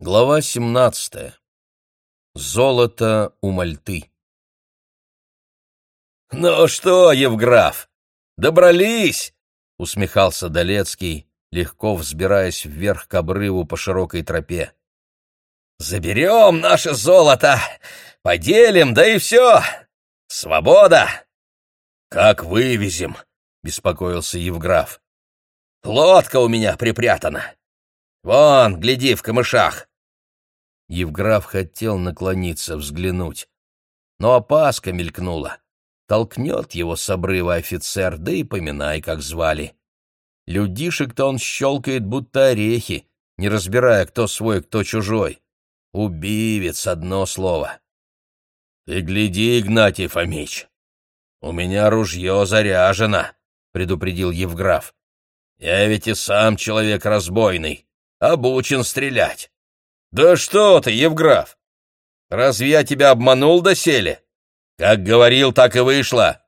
Глава 17. Золото у Мальты. «Ну что, Евграф, добрались?» — усмехался Долецкий, легко взбираясь вверх к обрыву по широкой тропе. «Заберем наше золото, поделим, да и все. Свобода!» «Как вывезем?» — беспокоился Евграф. «Лодка у меня припрятана. Вон, гляди, в камышах. Евграф хотел наклониться, взглянуть. Но опаска мелькнула. Толкнет его с обрыва офицер, да и поминай, как звали. Людишек-то он щелкает, будто орехи, не разбирая, кто свой, кто чужой. Убивец, одно слово. — Ты гляди, Игнатий Фомич, у меня ружье заряжено, — предупредил Евграф. — Я ведь и сам человек разбойный, обучен стрелять. «Да что ты, Евграф! Разве я тебя обманул доселе? Как говорил, так и вышло.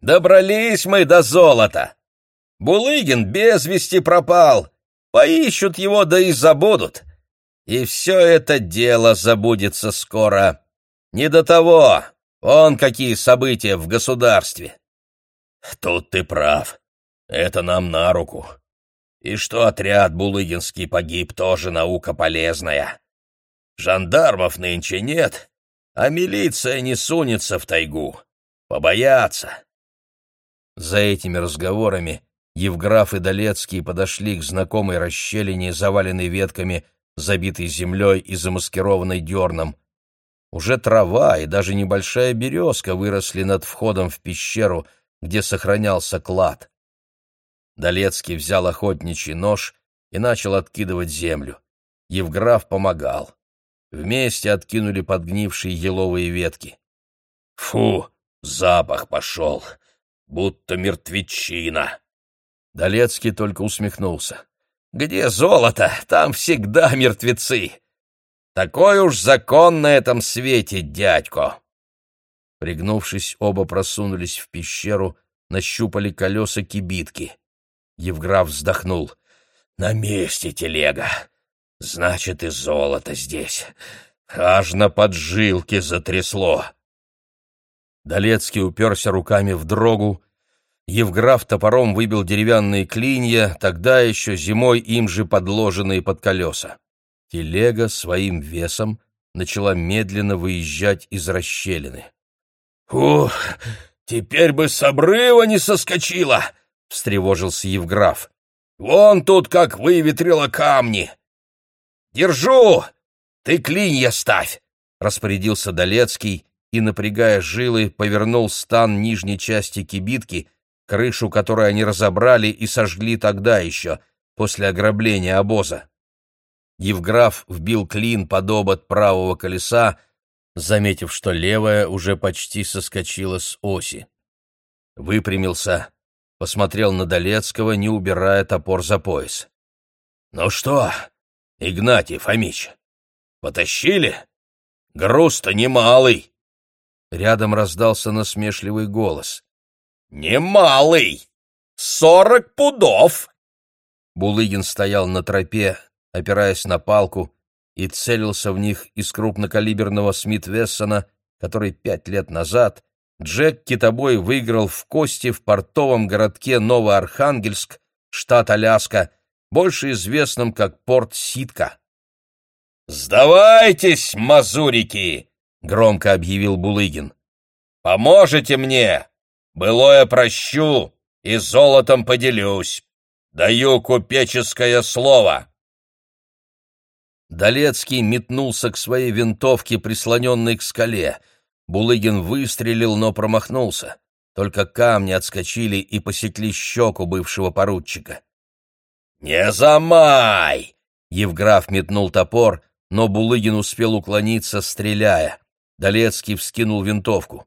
Добрались мы до золота. Булыгин без вести пропал. Поищут его, да и забудут. И все это дело забудется скоро. Не до того. Он какие события в государстве. Тут ты прав. Это нам на руку. И что отряд Булыгинский погиб, тоже наука полезная. Жандармов нынче нет, а милиция не сунется в тайгу. Побоятся. За этими разговорами Евграф и Долецкий подошли к знакомой расщелине, заваленной ветками, забитой землей и замаскированной дерном. Уже трава и даже небольшая березка выросли над входом в пещеру, где сохранялся клад. Долецкий взял охотничий нож и начал откидывать землю. Евграф помогал. Вместе откинули подгнившие еловые ветки. «Фу, запах пошел, будто мертвечина!» Долецкий только усмехнулся. «Где золото, там всегда мертвецы! Такой уж закон на этом свете, дядько!» Пригнувшись, оба просунулись в пещеру, нащупали колеса кибитки. Евграф вздохнул. «На месте телега. Значит, и золото здесь. Аж на поджилке затрясло». Долецкий уперся руками в дрогу. Евграф топором выбил деревянные клинья, тогда еще зимой им же подложенные под колеса. Телега своим весом начала медленно выезжать из расщелины. «Ух, теперь бы с обрыва не соскочила!» — встревожился Евграф. «Вон тут как выветрило камни!» «Держу! Ты клинья ставь!» — распорядился Долецкий и, напрягая жилы, повернул стан нижней части кибитки, крышу которой они разобрали и сожгли тогда еще, после ограбления обоза. Евграф вбил клин под обод правого колеса, заметив, что левая уже почти соскочила с оси. Выпрямился, посмотрел на Долецкого, не убирая топор за пояс. «Ну что, Игнатий Фомич, потащили? Груз-то немалый!» Рядом раздался насмешливый голос. «Немалый! Сорок пудов!» Булыгин стоял на тропе, опираясь на палку, и целился в них из крупнокалиберного Смит-Вессона, который пять лет назад Джек Китобой выиграл в кости в портовом городке Новоархангельск, штат Аляска, больше известном как порт Ситка. «Сдавайтесь, мазурики!» — громко объявил Булыгин. «Поможете мне! Былое прощу и золотом поделюсь. Даю купеческое слово!» Долецкий метнулся к своей винтовке, прислоненной к скале — Булыгин выстрелил, но промахнулся. Только камни отскочили и посекли щеку бывшего поручика. «Не замай!» Евграф метнул топор, но Булыгин успел уклониться, стреляя. Долецкий вскинул винтовку.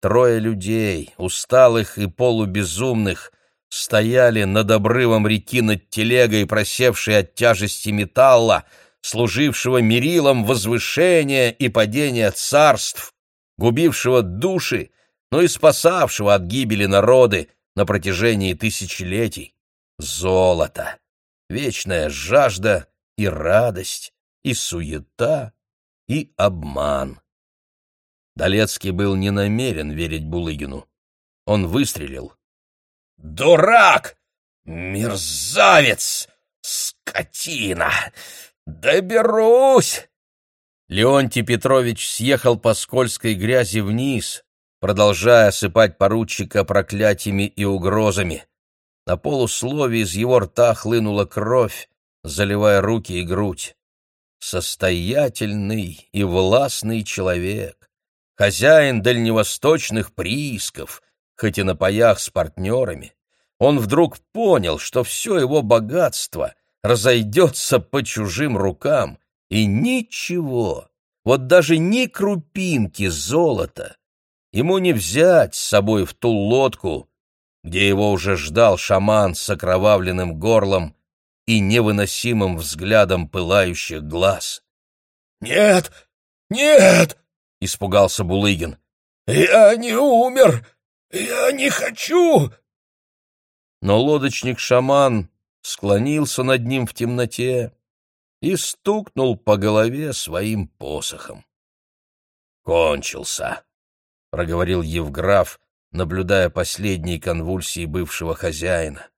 Трое людей, усталых и полубезумных, стояли над обрывом реки над телегой, просевшей от тяжести металла, служившего мерилом возвышения и падения царств, губившего души, но и спасавшего от гибели народы на протяжении тысячелетий. Золото, вечная жажда и радость, и суета, и обман. Долецкий был не намерен верить Булыгину. Он выстрелил. «Дурак! Мерзавец! Скотина! Доберусь!» Леонтий Петрович съехал по скользкой грязи вниз, продолжая осыпать поручика проклятиями и угрозами. На полусловие из его рта хлынула кровь, заливая руки и грудь. Состоятельный и властный человек, хозяин дальневосточных приисков, хоть и на паях с партнерами, он вдруг понял, что все его богатство разойдется по чужим рукам, и ничего, вот даже ни крупинки золота ему не взять с собой в ту лодку, где его уже ждал шаман с окровавленным горлом и невыносимым взглядом пылающих глаз. «Нет, нет!» — испугался Булыгин. «Я не умер! Я не хочу!» Но лодочник-шаман склонился над ним в темноте и стукнул по голове своим посохом. «Кончился», — проговорил Евграф, наблюдая последние конвульсии бывшего хозяина.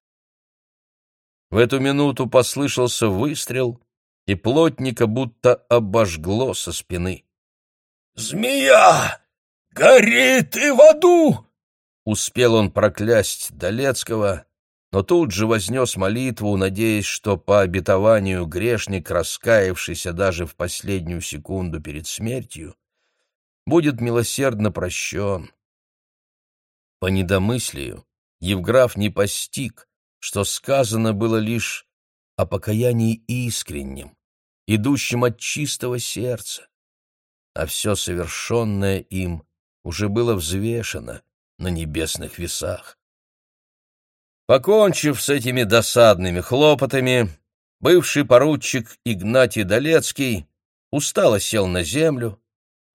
В эту минуту послышался выстрел, и плотника будто обожгло со спины. «Змея! Горит и в аду!» Успел он проклясть Долецкого, но тут же вознес молитву, надеясь, что по обетованию грешник, раскаявшийся даже в последнюю секунду перед смертью, будет милосердно прощен. По недомыслию Евграф не постиг, что сказано было лишь о покаянии искреннем, идущем от чистого сердца, а все совершенное им уже было взвешено на небесных весах. Покончив с этими досадными хлопотами, бывший поручик Игнатий Долецкий устало сел на землю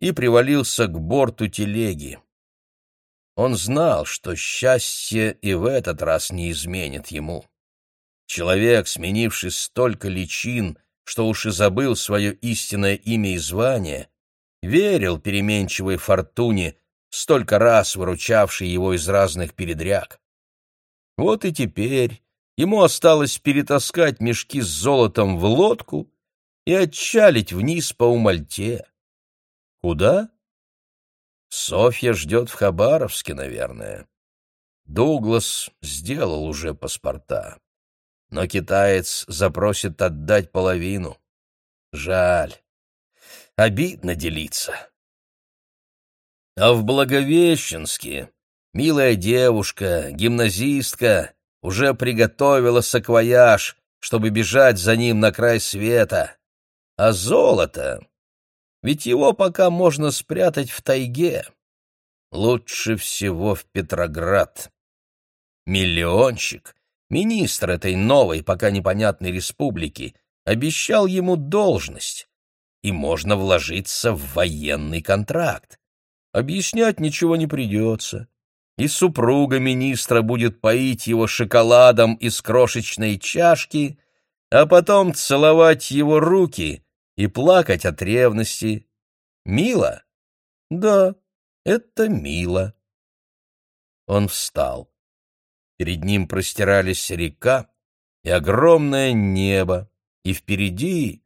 и привалился к борту телеги. Он знал, что счастье и в этот раз не изменит ему. Человек, сменивший столько личин, что уж и забыл свое истинное имя и звание, верил переменчивой фортуне, столько раз выручавшей его из разных передряг. Вот и теперь ему осталось перетаскать мешки с золотом в лодку и отчалить вниз по Умальте. Куда? Софья ждет в Хабаровске, наверное. Дуглас сделал уже паспорта. Но китаец запросит отдать половину. Жаль. Обидно делиться. А в Благовещенске милая девушка, гимназистка, уже приготовила саквояж, чтобы бежать за ним на край света. А золото ведь его пока можно спрятать в тайге. Лучше всего в Петроград. Миллионщик, министр этой новой, пока непонятной республики, обещал ему должность, и можно вложиться в военный контракт. Объяснять ничего не придется. И супруга министра будет поить его шоколадом из крошечной чашки, а потом целовать его руки и плакать от ревности. Мило? Да, это мило. Он встал. Перед ним простирались река и огромное небо, и впереди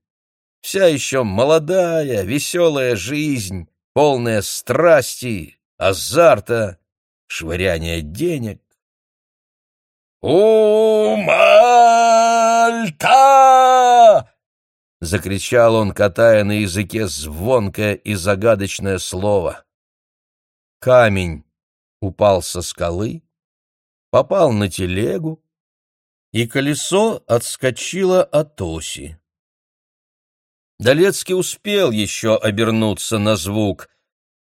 вся еще молодая, веселая жизнь, полная страсти, азарта, швыряния денег. «У Мальта!» — закричал он, катая на языке звонкое и загадочное слово. Камень упал со скалы, попал на телегу, и колесо отскочило от оси. Долецкий успел еще обернуться на звук,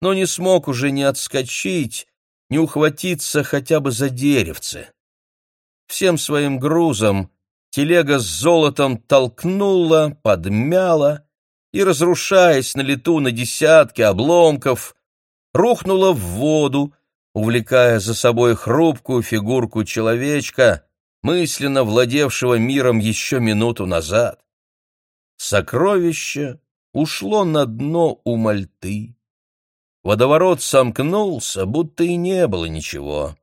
но не смог уже ни отскочить, ни ухватиться хотя бы за деревце. Всем своим грузом телега с золотом толкнула, подмяла и, разрушаясь на лету на десятки обломков, рухнула в воду, увлекая за собой хрупкую фигурку человечка, мысленно владевшего миром еще минуту назад. Сокровище ушло на дно у мальты. Водоворот сомкнулся, будто и не было ничего.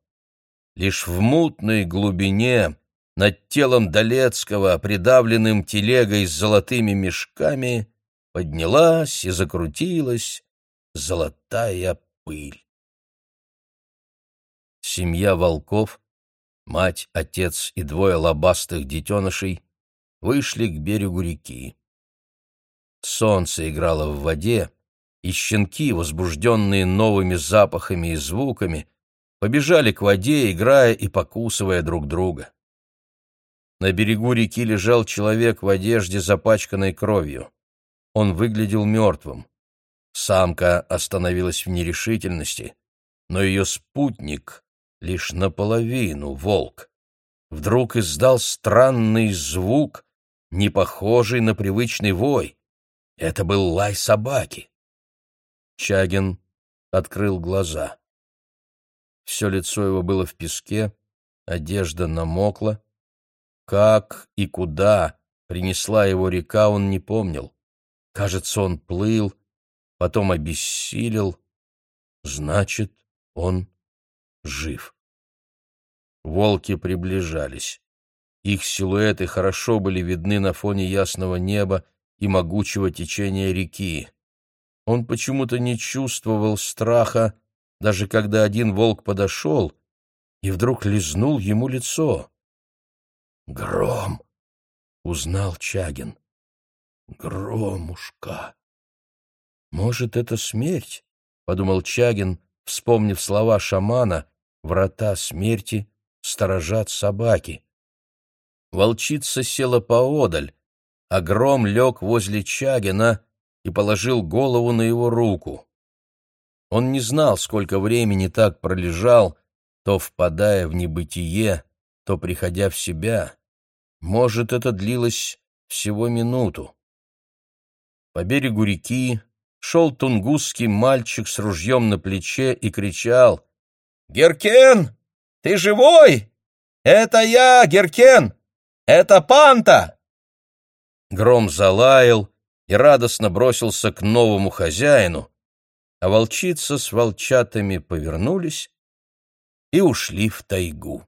Лишь в мутной глубине над телом Долецкого, придавленным телегой с золотыми мешками, поднялась и закрутилась золотая пыль. Семья волков, мать, отец и двое лобастых детенышей вышли к берегу реки. Солнце играло в воде, и щенки, возбужденные новыми запахами и звуками, побежали к воде, играя и покусывая друг друга. На берегу реки лежал человек в одежде, запачканной кровью. Он выглядел мертвым. Самка остановилась в нерешительности, но ее спутник лишь наполовину волк. Вдруг издал странный звук, не похожий на привычный вой. Это был лай собаки. Чагин открыл глаза. Все лицо его было в песке, одежда намокла. Как и куда принесла его река, он не помнил. Кажется, он плыл, потом обессилел. Значит, он жив. Волки приближались. Их силуэты хорошо были видны на фоне ясного неба и могучего течения реки. Он почему-то не чувствовал страха, даже когда один волк подошел и вдруг лизнул ему лицо. «Гром!» — узнал Чагин. «Громушка!» «Может, это смерть?» — подумал Чагин, вспомнив слова шамана «Врата смерти сторожат собаки». Волчица села поодаль, а гром лег возле Чагина и положил голову на его руку. Он не знал, сколько времени так пролежал, то впадая в небытие, то приходя в себя. Может, это длилось всего минуту. По берегу реки шел тунгусский мальчик с ружьем на плече и кричал «Геркен, ты живой? Это я, Геркен! Это Панта!» Гром залаял и радостно бросился к новому хозяину, а волчица с волчатами повернулись и ушли в тайгу.